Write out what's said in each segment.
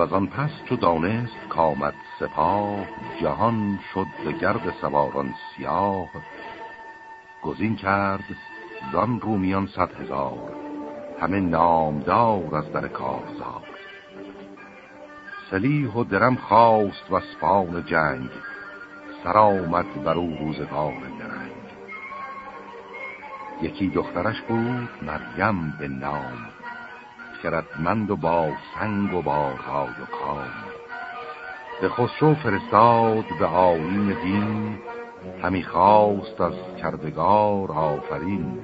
و آن پس چو دانست کامد سپاه جهان شد به گرد سواران سیاه. گزین کرد زان رومیان صد هزار همه نامدار از در کارزار. سلیح و درم خواست و سپان جنگ سرآمد بر او روزگار درنگ یکی دخترش بود مریم به نام خردمند و با سنگ و با رای و کام. به خسرو فرستاد به آین دین همی خواست از کردگار آفرین.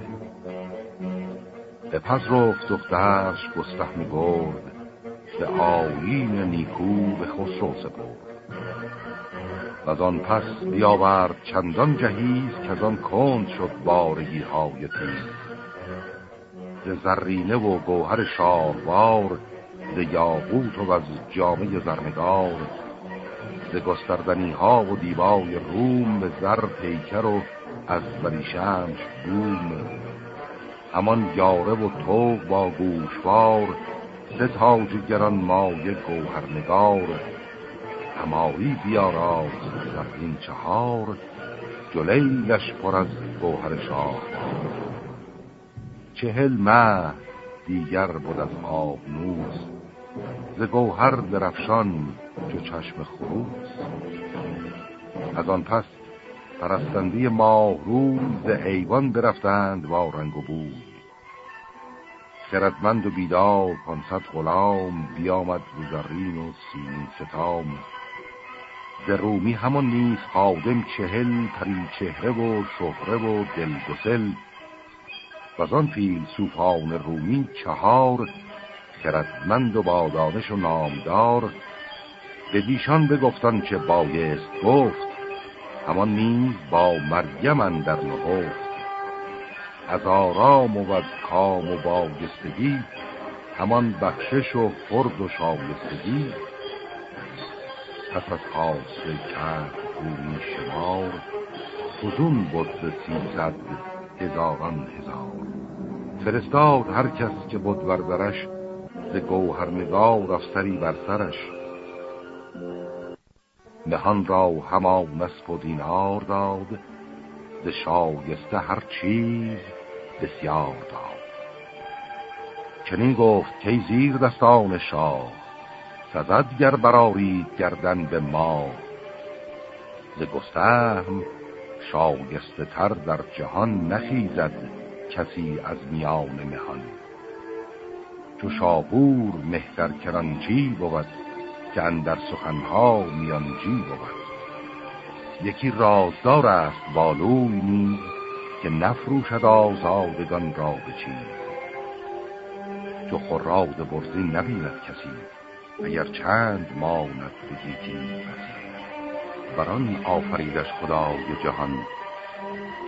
به پس رفت دخترش گسته می برد به آین نیکو به خسرو سپرد. و آن پس بیاورد چندان جهیز که از آن کند شد بارگی های تیز. ز زرینه و گوهر شاروار ز یاقوت و از جامعه زرنگار. ز گستردنی ها و دیبای روم به زر پیکر و از بریشمش بوم. همان یاره و توق با گوشوار سه تاج گران مایه گوهرنگار. همایی بیاراز این چهار جلیلش پر از گوهر شاه. چهل مه دیگر بود از آب نوز. ز گوهر درفشان چو چشم خروس از آن پس پرستندی ماه روز ایوان برفتند با رنگ و بود خردمند و بیدار پانصد غلام بیامد زرین و سیمین ستام. ز رومی همون نیز خادم چهل پری چهره و شهره و دلگسل و آن فیلسوفان رومی چهار خردمند و بادانش و نامدار به دیشان بگفتان چه بایست گفت همان نیز با مریم در نهفت. از آرام و از کام و باگستگی همان بخشش و خرد و شایستگی. پس از حاصل کرد رومی شمار فزون بود به سیزد. هزاران هزار. فرستاد هر کس که بود وردرش ز گوهرنگار افسری بر سرش. نهان را همان نصف و دینار داد ز شایسته هر چیز بسیار داد. چنین گفت که زیر دستان شاه سزد گر برارید گردن به ما ز گستهم شایسته تر در جهان نخیزد کسی از میان مهان چو شابور مهتر کرانجی بود که اندر سخنها میانجی بود. یکی رازدار است بالوی نیز که نفروشد آزادگان را به چیز. چو خراد برزی نبیند کسی اگر چند ماند بگیتی بران آفریدش خدای جهان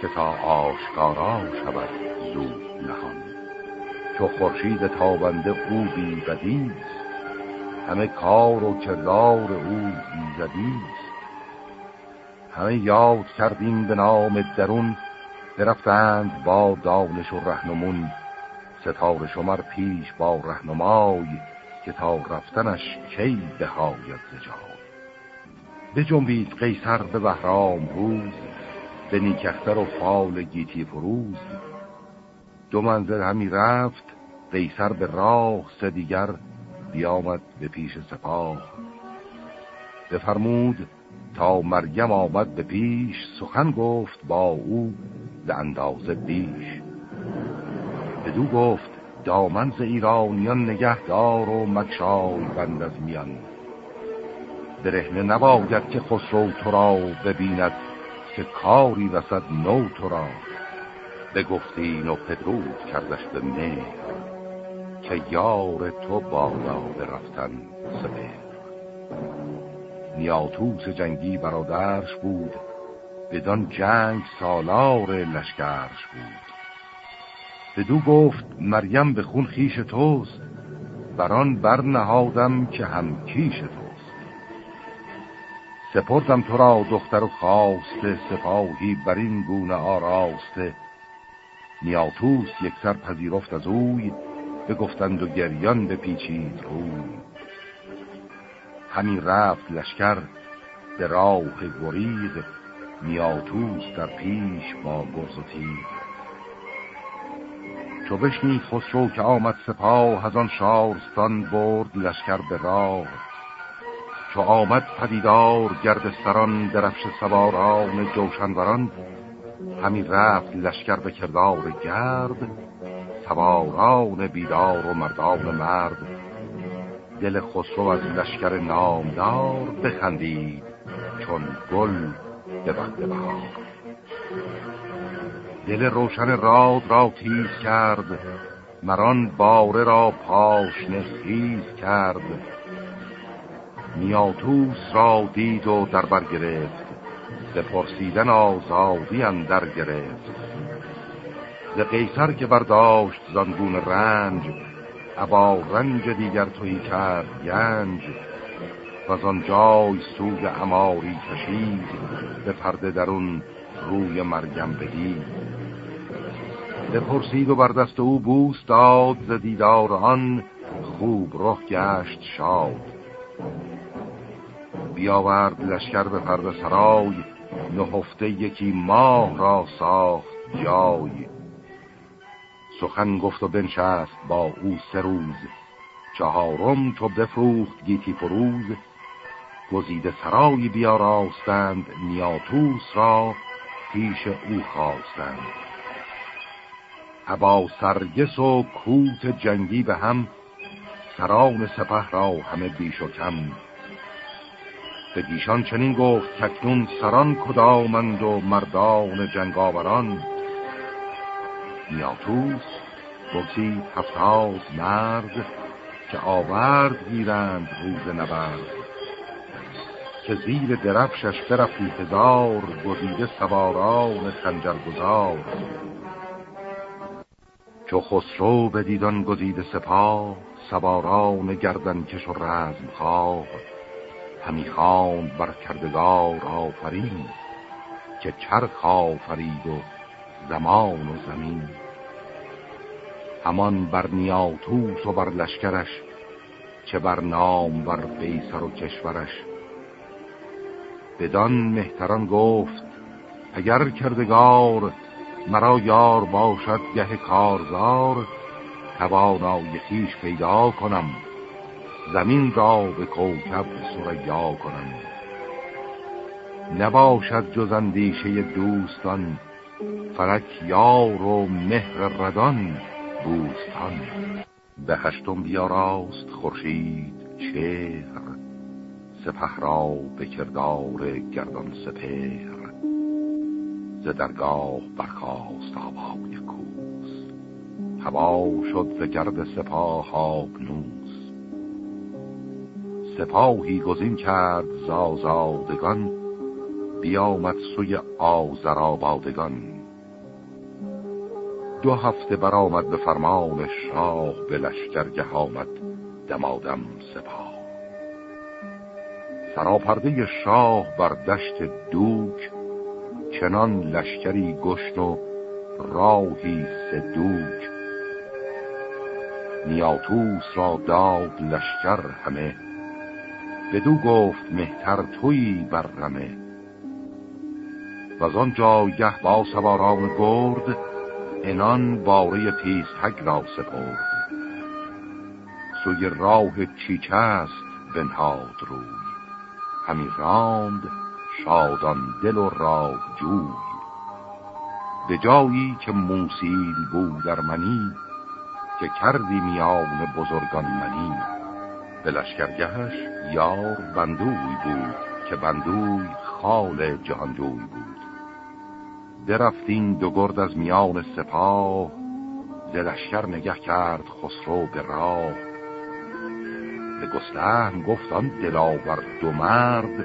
که تا آشکارا شود زود نهان. چو خورشید تابنده او بی بدیست همه کار و کردار او بیزدیست. همه یاد کردیم به نام درون برفتند با دانش و رهنمون. ستاره شمر پیش با رهنمای که تا رفتنش کی بهاید زجای به جنبید قیصر به بهرام روز به نیکختر و فال گیتی فروز. دو منزل همی رفت قیصر به راه سه دیگر بیامد به پیش سپاه. بفرمود تا مریم آمد به پیش سخن گفت با او به اندازه بیش. بدو گفت دامن ز ایرانیان نگهدار و مکشای بند از میان. برهنه نباید که خسرو تو را ببیند که کاری رسد نو تو را. بگفتین و پدرود کردش به مهر که یار تو بالا برفتن سپر نیاتوس جنگی برادرش بود بدان جنگ سالار لشکرش بود. بدو گفت مریم به خون خیش توست بران برنهادم که هم کیش توست سپردم تو را دختر و خواسته سپاهی بر این گونه آراسته نیاتوس یک سر پذیرفت از اوی بگفتند و گریان به پیچید روی. همین رفت لشکر به راه گریز میاتوس در پیش با گرز و تیر چو بشنید خسرو که آمد سپاه از آن شارستان برد لشکر به راه. چو آمد پدیدار گرد سران درفش سواران جوشنوران همین رفت لشکر به کردار گرد سواران بیدار و مردان مرد. دل خسرو از لشکر نامدار بخندید چون گل به وقت بهار. دل روشن راد را تیز کرد مران باره را پاشنه خیز کرد. نیاتوس را دید و در بر گرفت. ز پرسیدن آزادی اندر گرفت. ز قیصر که برداشت زنگون رنج ابا رنج دیگر توی کرد گنج. و آن سوی اماری کشید به پرده درون روی مرگم بدید. بپرسید و او بوس داد ز دیدار آن خوب رخ گشت شاد. بیاورد لشکر به پرده سرای نهفته یکی ماه را ساخت جای. سخن گفت و بنشست با او سه روز. چهارم چو بفروخت گیتی فروز. گزیده سرایی بیاراستند نیاتوس را پیش او خواستند. ابا سرگس و کوت جنگی به هم سران سپه را همه بیش و کم. به دیشان چنین گفت تکنون سران کدامند و مردان جنگاوران. نیاتوس بگزید هفتاز مرد که آورد گیرند روز نبرد. که زیر درفشش برفتی هزار گزیده سواران خنجر گذار چو خسرو به دیدان گزیده سپاه سواران گردن کش و رزم خواه همی خواند بر کردگار آفرین که چرخ آفرید و زمان و زمین. همان بر نیاتوس و بر لشکرش چه بر نام بر قیصر و کشورش. بدان مهتران گفت اگر کردگار مرا یار باشد گه کارزار توانای خیش پیدا کنم. زمین را به کوکب سریا کنم. نباشد جز اندیشه دوستان فرک یار و مهر ردان بوستان. به هشتم بیاراست خورشید چهر سپه را به کردار گردان سپهر. ز درگاه برخاست آبای کوس. هوا شد ز گرد سپاه آبنوس. سپاهی گزین کرد زازادگان بیامد سوی آزرابادگان دو هفته برآمد به فرمان شاه به لشکرگه آمد دمادم سپاه. سراپرده شاه بر دشت دوک چنان لشکری گشت و راهی سدوک نیاتوس را داد لشکر همه بدو گفت مهتر توی بر رمه و از آن جایگه با سواران گرد انان باره پیستک را سپرد. سوی راه چیچست بنهاد روی همی راند شادان دل و راه جوی. به جایی که موسیل بود در منی که کردی میان بزرگان منی. به لشکرگهش یار بندوی بود که بندوی خال جهاندوی بود. درفتین دو گرد از میان سپاه ز لشکر نگه کرد خسرو به راه. به گستهم گفتان دلاور دو مرد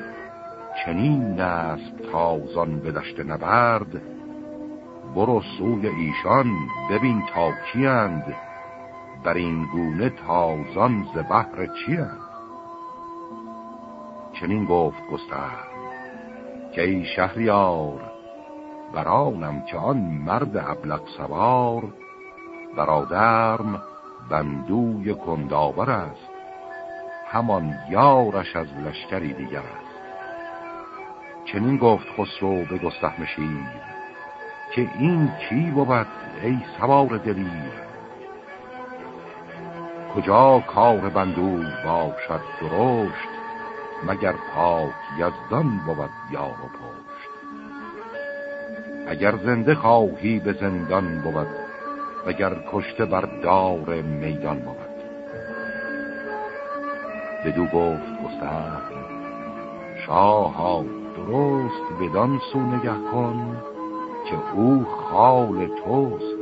چنین است تازان به دشت نبرد. برو سوی ایشان ببین تا کیند بر این گونه تازان ز بحر چیند چنین گفت گستهم که ای شهریار برانم که آن مرد ابلق سوار برادرم بندوی کنداور است همان یارش از لشکری دیگر است. چنین گفت خسرو به گستهم شیر که این کی بود ای سوار دلیر؟ کجا کار بندو باشد درشت مگر پاک یزدان بود یار و پشت. اگر زنده خواهی به زندان بود وگر کشته بر دار میدان بود. بدو گفت گستهم شاها درست بدان سو نگه کن که او خال توست.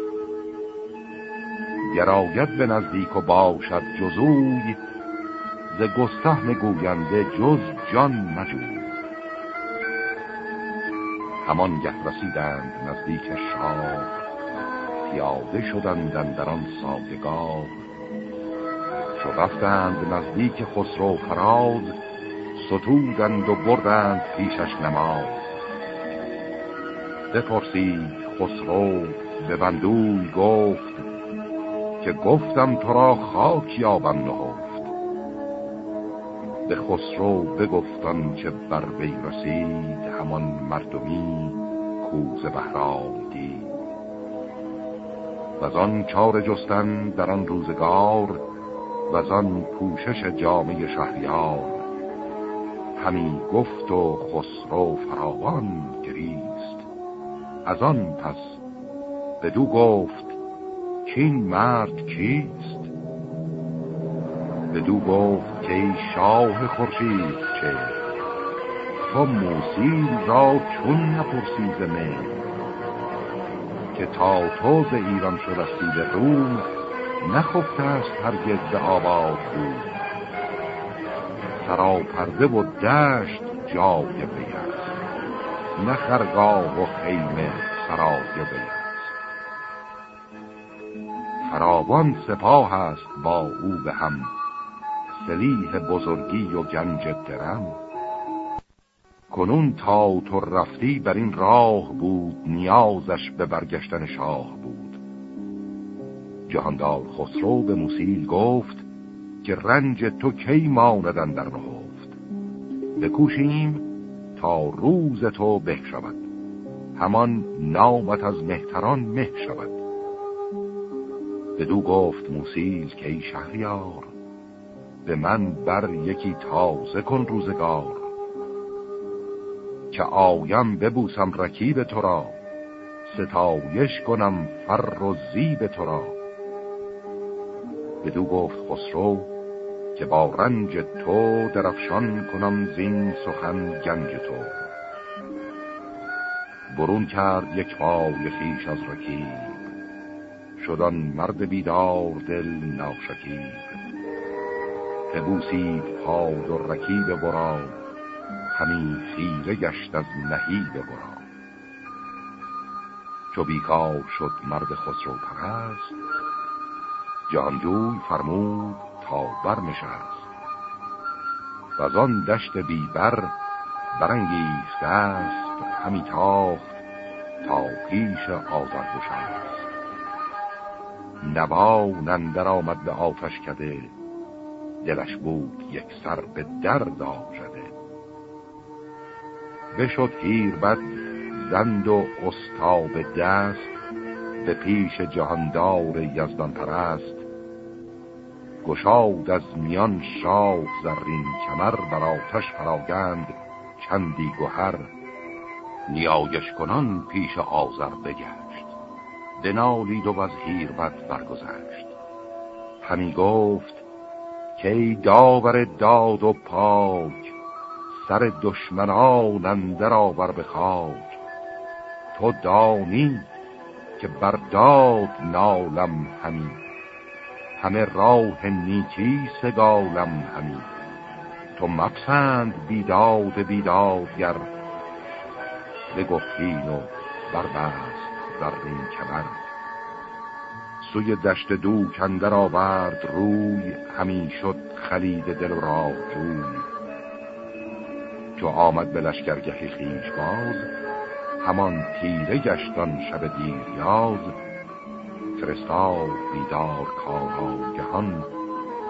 گراید به نزدیک و باشد جزوی ز گستهم گوینده جز جان مجوی. همان گه رسیدند نزدیک شاه پیاده شدند در آن سایگاه چو رفتند نزدیک خسرو فراز ستودند و بردند پیشش نماز. بپرسید خسرو به بندوی گفت که گفتم تو را خاک یابم نهفت. به خسرو بگفتم که بر وی رسید همان مردمی کوز بهرام دید. و آن چار جستن در آن روزگار و آن پوشش جامعه شهریار. همی گفت و خسرو فراوان گریست. از آن پس بدو گفت که این مرد کیست؟ بدو گفت که شاه خورشید چه تو موسیل را چون نپرسی زمین که تا تو ز ایران شدستی به روم نخفته است هرگز به آباد بود سراپرده و دشت جای بیست نه خرگاه و خیمه سرای بیست فراوان سپاه است با او به هم. سلیح بزرگی و گنج درم. کنون تا تو رفتی بر این راه بود نیازش به برگشتن شاه بود. جهاندار خسرو به موسیل گفت که رنج تو کی ماندن در نهفت. بکوشیم تا روز تو به شود. همان نامت از مهتران مه شود. بدو گفت موسیل که ای شهریار به من بر یکی تازه کن روزگار که آیم ببوسم رکیب تو را ستایش کنم فر و زیب تو را بدو گفت خسرو که با رنج تو درفشان کنم زین سخن گنج تو. برون کرد یک پای خیش از رکیب. شدان مرد بیدار دل ناشکیب ببوسید پاد و رکیب برا همین خیره گشت از نهیب برا چو بیکار شد مرد خسرو پرست جهانجوی فرمود تا برنشست. و از آن دشت بیبر برانگیخته است همی تاخت تا پیش آزرگوش نوا نندر آمد به آتش کده. دلش بود یک سر به درد آشده بشد بد زند و استاب دست به پیش جهاندار یزدان پرست گشاد از میان شاه زرین کمر بر آتش پراگند چندی گوهر نیایش کنان پیش آذر بگرد. بنالید و از هیربت برگذشت. همی گفت که ای داور داد و پاک سر دشمنان اندر آور به تو دانی که بر داد نالم همی همه راه نیکی سگالم همی. تو مپسند بیداد بیدادگر بگفتین و بربست. زرین کمر. سوی دشت دو کندر آورد روی همین شد خلید دل را جوی. چو آمد به لشکرگه خیش باز همان تیره گشتان شب یاز فرستاد بیدار کارها جهان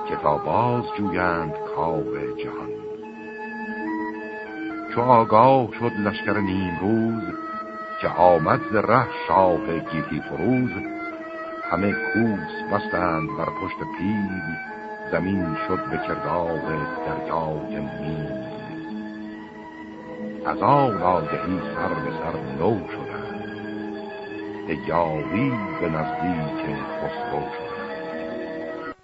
که تا باز جویند کار جهان. چو آگاه شد لشکر نیم روز که آمد ز ره شاه گیتی فروز. همه کوس بستند بر پشت پیل زمین شد به کردار دریای نیل از آن آگهی سر به سر نو شدند. به یاری به نزدیک خسرو شدند.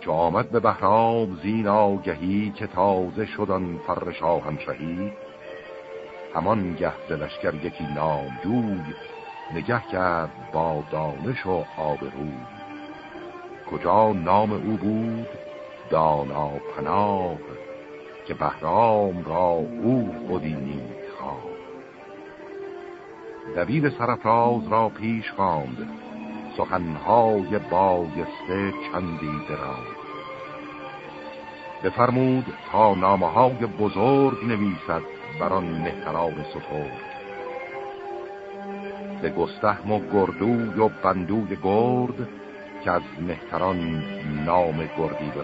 چو آمد به بهرام زین آگهی که تازه شدن فر شاهنشهی همان گه لشکر یکی نامجوی نگه کرد با دانش و آبروی کجا نام او بود؟ دانا پناه که بهرام را او خودی نید خواه. دوید سرفراز را پیش خواند سخنهای بایسته چندی دراز. بفرمود تا نامه های بزرگ نویسد بران مهتران سترگ به گستهم و گردوی و بندوی گرد که از مهتران نام گردی به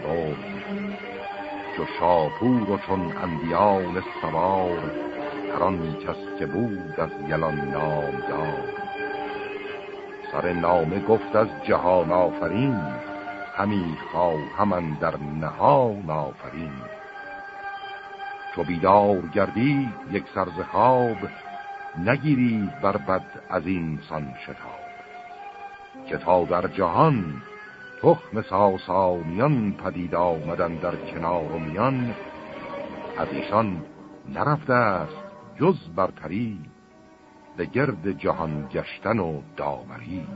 چو شاپور و چون اندیان سوار هران کس که بود از یلان نام دار سر نامه گفت از جهان آفرین همی خواهم در نهان آفرین. چو بیدار گردی یک سرز خواب نگیری بر بد از این سان شتاب. که تا در جهان تخم ساسانیان پدید آمدن در کنار و میان از ایشان نرفته است جز برتری به گرد جهان گشتن و داوری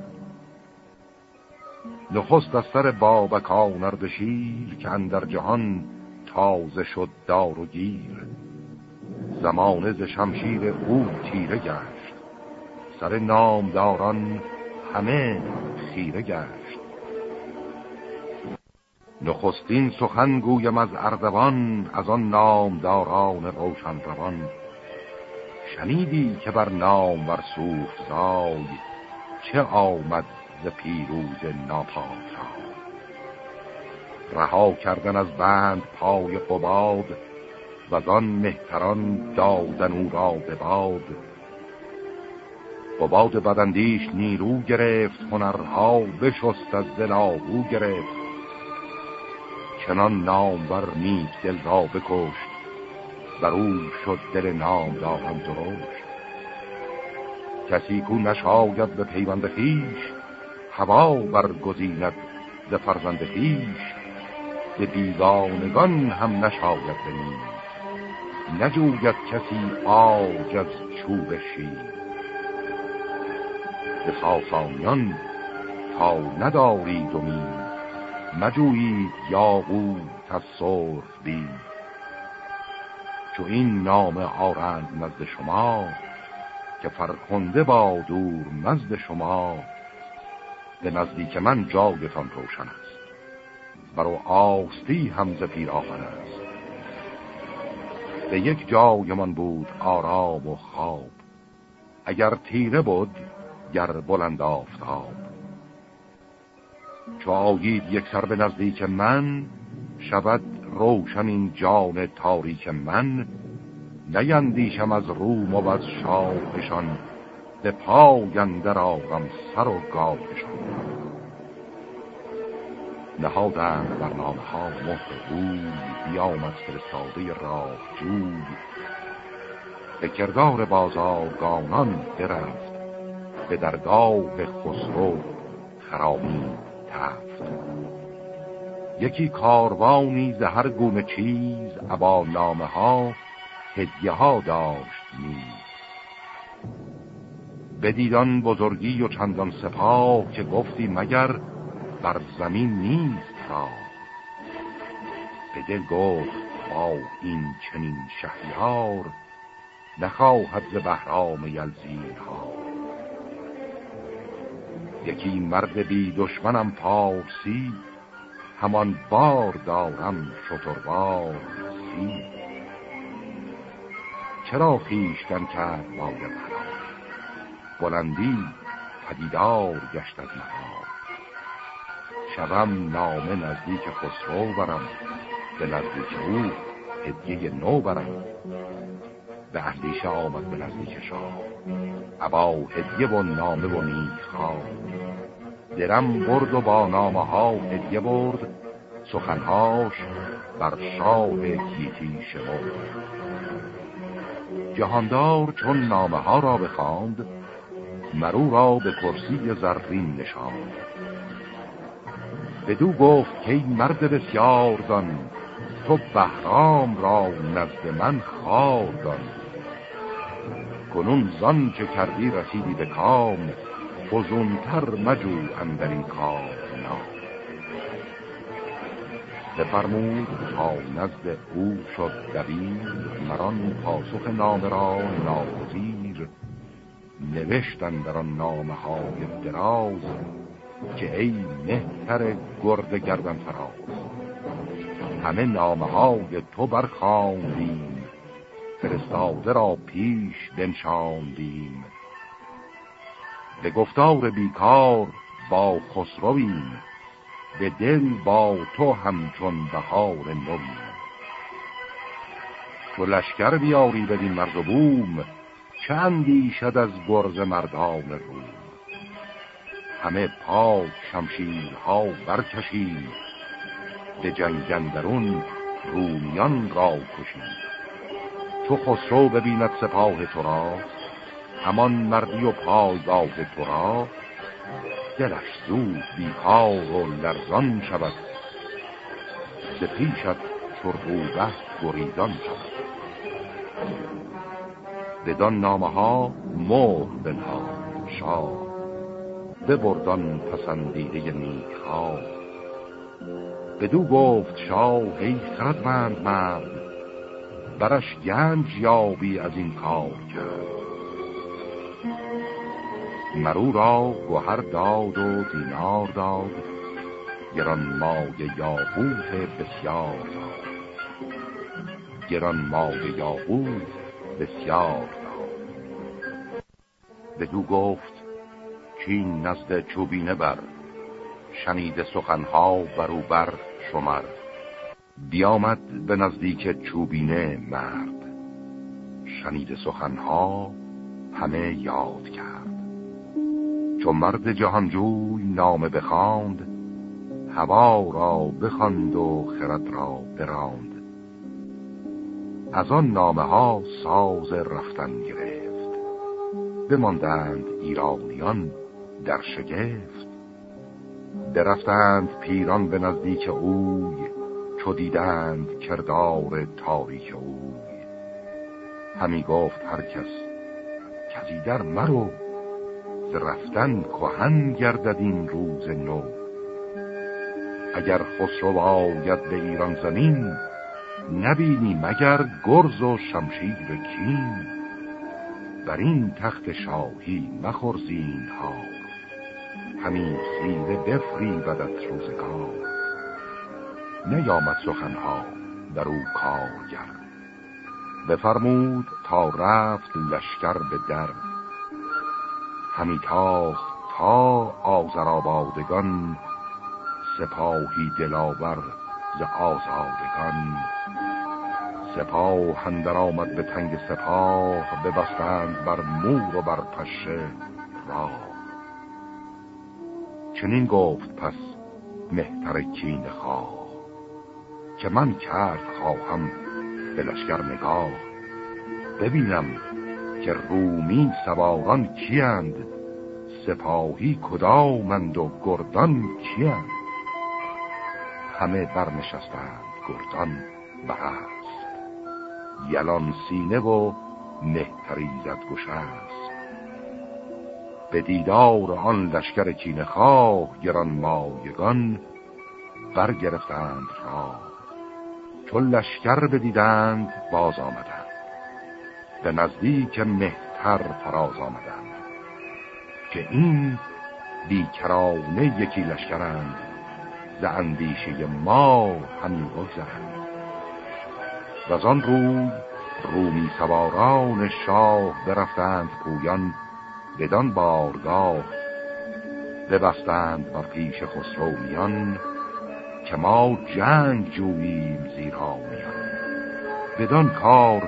نخست از سر بابکان اردشیر که اندر جهان تازه شد دار و گیر. زمانه ز شمشیر او تیره گشت. سر نامداران همه خیره گشت. نخستین سخن گویم از اردوان از آن نامداران روشن روان. شنیدی که بر نام ور سوخت زای چه آمد ز پیروز ناپاک رها کردن از بند پای قباد و آن مهتران دادن او را به باد. قباد بدندیش نیرو گرفت هنرها بشست از دل آهو گرفت. چنان نامور نیک دل را بکشت بر او شد دل نام دارم درشت. کسی کو نشاید به پیوند خیش هوا برگزیند ز فرزند خیش به بیگانگان هم نشاید بنید نجوید کسی آج از چوب شیر. به ساسانیان تا ندارید امید مجویید یاقوت از سرخ بید چو این نام آرند نزد شما که فرخنده با دور مزد شما به نزدیک من جایتان روشن است. برو آستی همز پیراهن است. به یک جای من بود آرام و خواب. اگر تیره بود گر بلند آفتاب. چو آگید یک سر به نزدیک من شود روشن این جان تاریک من. نیندیشم از روم و از شاهشان به پاگندر آغم سر و گاهشان نهادند برنامه ها مهر روی بیامد فرستاده راه جوی. به کردار بازارگانان برفت به درگاه خسرو خرامی تفت. یکی کاروانی زهر گونه چیز ابا نامه ها هدیه ها داشت نیز. بدیدان بزرگی و چندان سپاه که گفتی مگر بر زمین نیست را. به دل گفت با این چنین شهریار نخواهد ز بهرام یلزین ها. یکی مرد بی دشمنم پارسی همان بار دارم شتروار سی. چرا خیشتن کرد باید بلندی پدیدار گشت از مقام شوم نامه نزدیک خسرو برم به نزدیک او هدیه نو برم به اندیشه آمد به نزدیک شاه. ابا هدیه و نامه و نیک درم برد و با نامه ها هدیه برد. سخنهاش بر شاه گیتی شمرد. جهاندار چون نامه ها را بخواند مرو را به کرسی زرین نشاند. بدو گفت که مرد بسیار دان. تو بهرام را نزد من خار دان. کنون زان چه کردی رسیدی به کام فزونتر مجو اندر این کار نام. بفرمود تا نزد او شد دبیر مران پاسخ نامه را ناگزیر. نوشتن در آن نامه های دراز که ای مهتر گرد گردن فراز. همه نامه های تو برخاندیم فرستاده را پیش بنشاندیم. به گفتار بیکار با خسرویم. به دل با تو همچون بهار نوی تو لشکر بیاری بدین مرز و بوم. چندی شد از گرز مردان روم؟ همه پاک شمشیرها برکشید. به جنگندرون رومیان را کشید. تو خسرو ببیند سپاه تو را همان مردی و پایگاه تو را. دلش زود بیکار و لرزان شود. ز پیشت چربوبه گریزان شود. بدان نامه ها مهر بنها شاه. ببردان پسندیده ها بدو گفت شاه ای خردمند مرد برش گنج یابی از این کار کرد مرو را گوهر داد و دینار داد گران مای یاقوت بسیار داد. گران مای یاقوت بسیار داد. بدو گفت چین نزد چوبینه بر. شنید سخنها برو بر شمر. بیامد به نزدیک چوبینه مرد. شنید سخنها همه یاد کرد. چون مرد جهانجوی نامه بخواند هوا را بخواند و خرد را براند. از آن نامه ها ساز رفتن گرفت. بماندند ایرانیان در شگفت. درفتند پیران به نزدیک اوی چو دیدند کردار تاریک اوی. همی گفت هر کس کسی در مرو رفتن کهن گردد این روز نو. اگر خسرو آید به ایران زمین نبینی مگر گرز و شمشیر کین. بر این تخت شاهی مخورزین ها همین خیره بفری بدت روزگار. نیامد سخنها در او کارگر بفرمود تا رفت لشکر به در همی تاخت تا آزرابادگان سپاهی دلاور ز آزادگان. سپاه هندر آمد به تنگ سپاه ببستند بر مور و بر پشه را چنین گفت پس مهتر کین خواه که من کرد خواهم به لشکر نگاه. ببینم که رومی سواران کیند سپاهی کدامند و گردان کیند همه برنشستند گردان به هست. یلان سینه و مهتری زد است به دیدار آن لشکر کینه خواه گران مایگان برگرفتند را چون لشکر بدیدند باز آمدند. به نزدیک مهتر فراز آمدند. که این بیکرانه یکی لشکرند ز اندیشه ما همین بگذرند. و از آن روی رومی سواران شاه برفتند پویان بدان بارگاه ببستند بر پیش خسرو میان که ما جنگ جوییم زیرا میان. بدان کار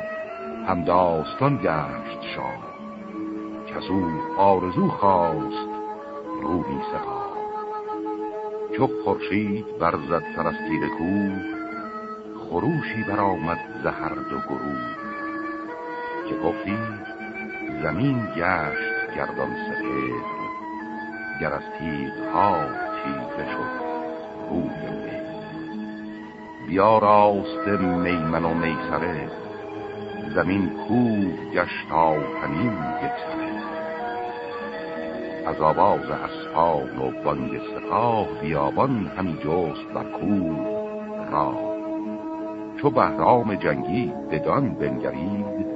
هم داستان گشت شاه کس او آرزو خواست روی سپاه. چو خورشید برزد سر از تیر کوه خروشی برآمد زهر دو گروه. که گفتی زمین گشت گردان سپهر گر از تیغ ها تیزه شد روی بیا راست میمن و میسره زمین کوه گشت آهنین یک سره از آواز اسپان و بانگ سپاه بیابان همی جست بر کوه را چو بهرام جنگی بدان بنگرید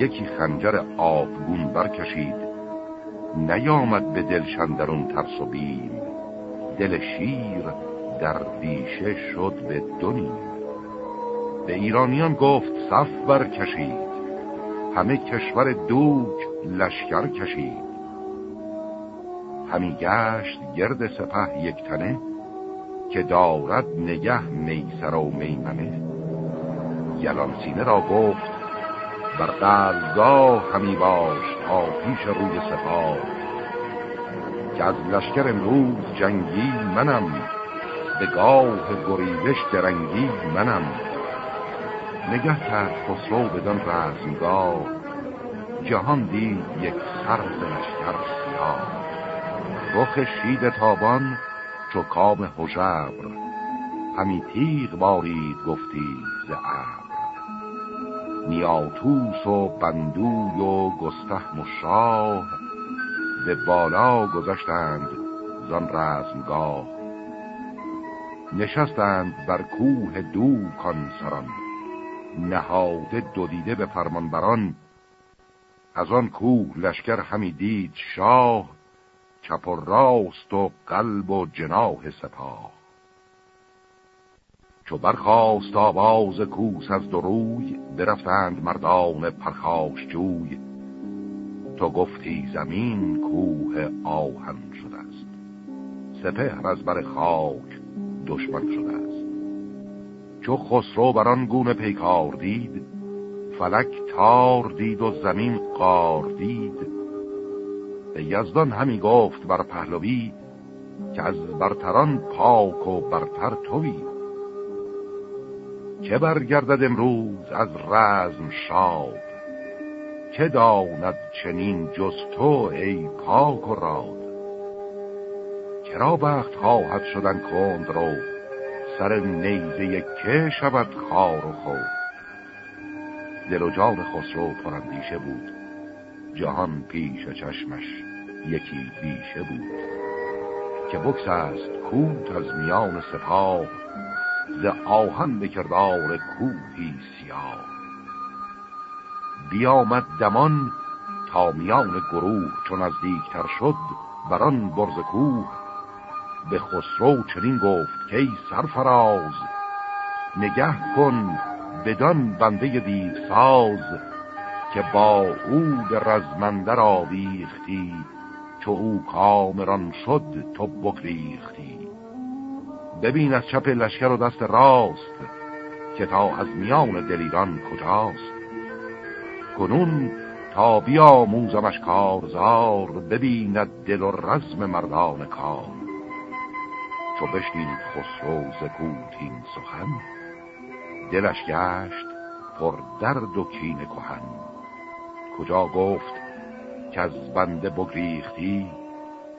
یکی خنجر آبگون برکشید. نیامد به دلشندرون ترس و بیم. دل شیر در دیشه شد به دونی به ایرانیان گفت صف برکشید. همه کشور دوک لشکر کشید. همی گشت گرد سپه یک تنه که دارد نگه میسر و میمنه. یلان سینه را گفت بر قلزگاه همی باش تا پیش روی سپاه. که از لشکر امروز جنگی منم به گاه گریزش درنگی منم. نگه کرد خسرو بدان رزمگاه جهان دید یک سر لشکر سیاه. رخ شید تابان چو کام حجبر همی تیغ بارید گفتی ز نیاتوس و بندوی و گستهم و شاه به بالا گذاشتند زان رزمگاه. نشستند بر کوه دوکان سران. نهاده دو دیده به فرمانبران. از آن کوه لشکر همی دید شاه. چپ و راست و قلب و جناه سپاه. چو برخواست آواز کوس از دروی برفتند مردان پرخاش جوی. تو گفتی زمین کوه آهن شده است. سپهر از بر خاک دشمن شده است. چو خسرو بران گونه پیکار دید فلک تار دید و زمین قار دید. یزدان همی گفت بر پهلوی که از برتران پاک و برتر توی. که برگردد امروز از رزم شاد؟ که داند چنین جز تو ای پاک و راد؟ کرا بخت خواهد شدن کند رو؟ سر نیزه که شود خار و خود دل و جان خسرو پرندیشه بود جهان پیش چشمش یکی بیشه بود. که بکس است کوت از میان سپاه ز آهن به کردار کوهی سیاه. بیامد دمان تا میان گروه چون از دیگتر شد بران برز کوه. به خسرو چنین گفت که سرفراز نگه کن بدان بنده دیو ساز که با او به رزمندر آویختی چو او کامران شد تو بگریختی. ببین از چپ لشکر و دست راست که تا از میان دلیران کجاست. کنون تا بیا موزمش کارزار ببیند دل و رزم مردان کار. چو بشنید خسرو زکوتین سخن دلش گشت پر درد و کین کهن. کجا گفت که از بنده بگریختی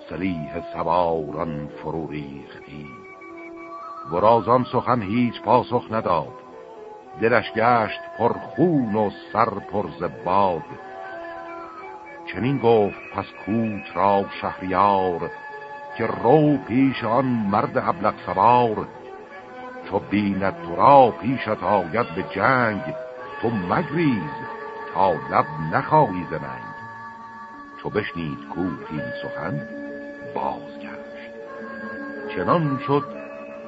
سلیح سواران فرو ریختی. برازان سخن هیچ پاسخ نداد. دلش گشت پر خون و سر پر زباد. چنین گفت پس کوت را شهریار که رو پیش آن مرد ابلق سوار. چو بیند تو را پیشت آید به جنگ تو مگریز تا لب نخواهی زننگ چو بشنید کوت این سخن باز گشت چنان شد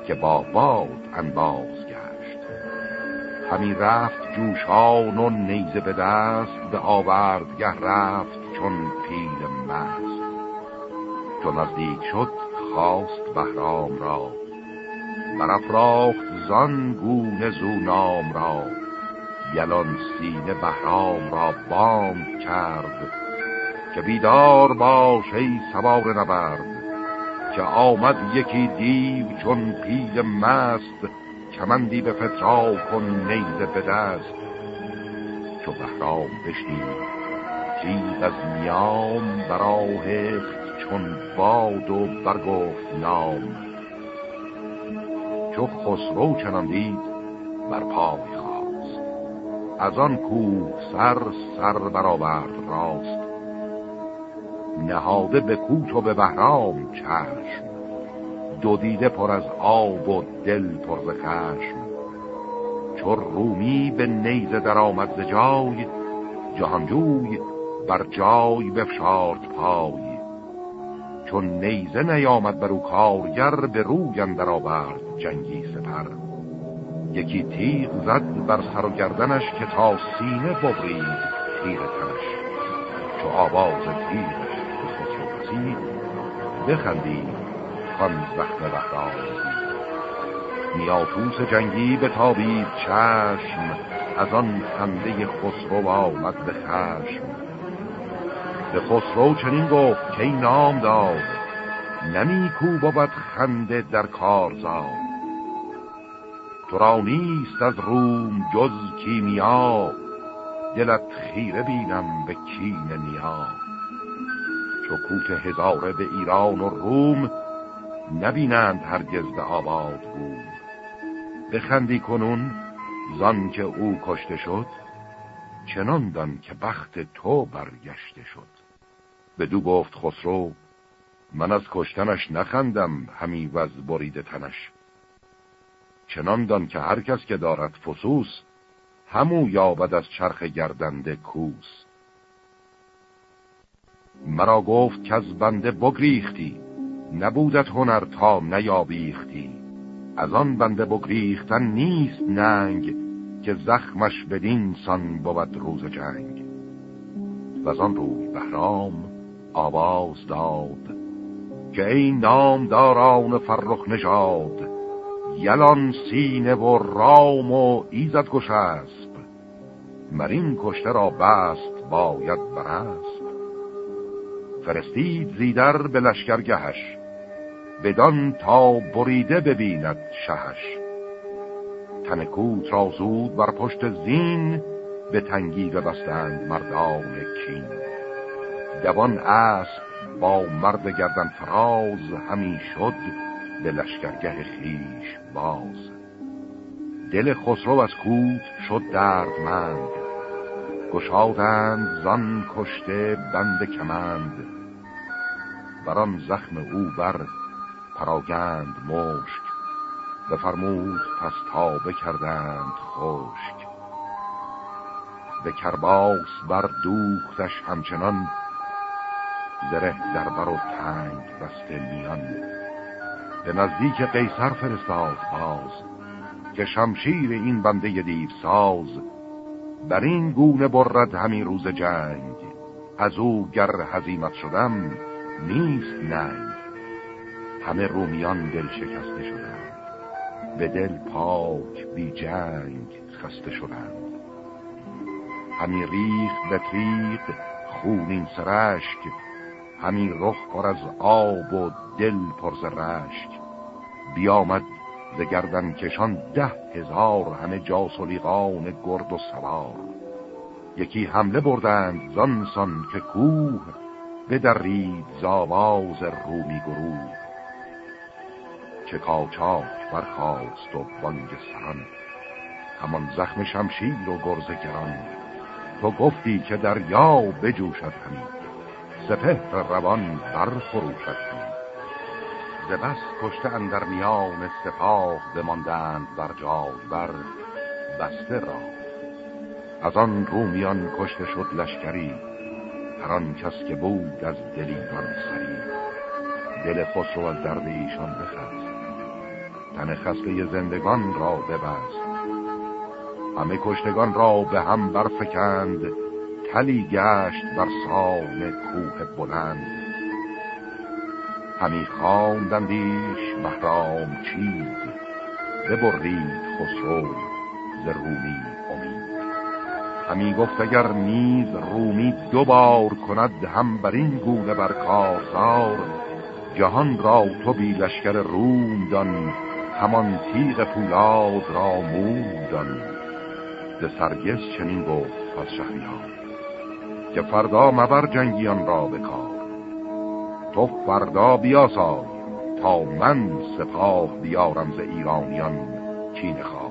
که با باد انباز گشت. همی رفت جوشان و نیزه به دست به آوردگه رفت چون پیل مست. چو نزدیک شد خواست بهرام را. برافراخت زان گونه زو نام را. یلان سینه بهرام را بام کرد که بیدار باش ای سوار نبرد. که آمد یکی دیو چون پیل مست کمندی به فترا کن نیزه به دست. چو بهرام بشنید تیغ از نیام هفت چون باد و برگفت نام. چو خسرو چنان دید بر پای خواست از آن کوه سر سر برآورد راست. نهاده به کوت و به بهرام چشم. دو دیده پر از آب و دل پر ز خشم. چو رومی به نیزه در آمد ز جای جهانجوی بر جای بفشارد پای. چون نیزه نیامد بر او کارگر به روی اندر آورد جنگی سپر. یکی تیغ زد بر سر و گردنش که تا سینه ببرید تیر تنش. چو آواز خسرو رسید بخندید خان زخم بهرام نیاتوس جنگی به تابید چشم از آن خنده خسرو آمد به خشم. به خسرو چنین گفت که نام داد نمی کو بود خنده در کارزار. تو را نیست از روم جز کیمیا دلت خیره بینم به کین نیا. چو هزاره به ایران و روم نبینند هرگز به آباد بود بخندی کنون زان که او کشته شد چنان دان که بخت تو برگشته شد. بدو گفت خسرو من از کشتنش نخندم همی وز برید تنش. چنان دان که هر کس که دارد فسوس همو یابد از چرخ گردنده کوس. مرا گفت که از بنده بگریختی. نبودت هنر تا نیابیختی. از آن بنده بگریختن نیست ننگ که زخمش بدین سان بود روز جنگ. و از آن روی بهرام آواز داد که این نامداران فرخ نژاد یلان سینه و رام و ایزد گشسب. مرین کشته را بست باید برست. فرستید زیدر به لشکرگهش بدان تا بریده ببیند شهش. تنکوت را زود بر پشت زین به تنگی بستند مردان کین. دوان اسب با مرد گردن فراز همی شد به لشکرگه خیش باز. دل خسرو از کوت شد دردمند. گشادند زان کشته بند کمند. بران زخم او بر پراگند مشک بفرمود پس تا بکردند خشک. به کرباس بر دوختش همچنان زره در بر و تنگ بسته میان. به نزدیک قیصر فرستاد باز که شمشیر این بنده دیو ساز بر این گونه برد همین روز جنگ از او گر هزیمت شدم نیست ننگ. همه رومیان دل شکسته شدند. به دل پاک بی جنگ خسته شدند. همی ریخ به تریق خونین سرشک. همین رخ پر از آب و دل پر ز رشک. بیامد ز گردن کشان ده هزار همه جاسولیقان گرد و سوار. یکی حمله بردند زانسان که کوه بدرید زاواز رومی گروه. چه کاچاک برخواست و بانگ سران همان زخم شمشیر و گرز گران. تو گفتی که دریا بجوشد همین سپهر روان بر فروشد ز بس کشته اندر میان سپاه بماندند بر جای بر بسته را. از آن رومیان کشته شد لشکری. هر آن کس که بود از دلیران سری. دل خسرو از درد ایشان بخست. تن خسته زندگان را ببست. همه کشتگان را به هم برفکند. تلی گشت بر سان کوه بلند. همی خواندندیش بهرام چیز ببرید خسرو ز رومی. همی گفت اگر نیز رومی دوبار کند هم بر این گونه بر کارزار جهان را تو بی لشکر روم دان همان تیغ پولاد را موم دان. ز سرگس چنین گفت پس شهریان که فردا مبر جنگیان را بکار تو فردا بیاسای تا من سپاه بیارم ز ایرانیان چین خواه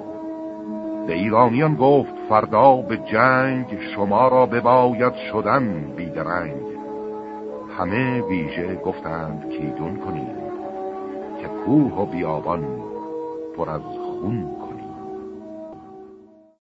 به ایرانیان گفت فردا به جنگ شما را بباید شدن بیدرنگ. همه ویژه گفتند کیدون کنید که کوه و بیابان پر از خون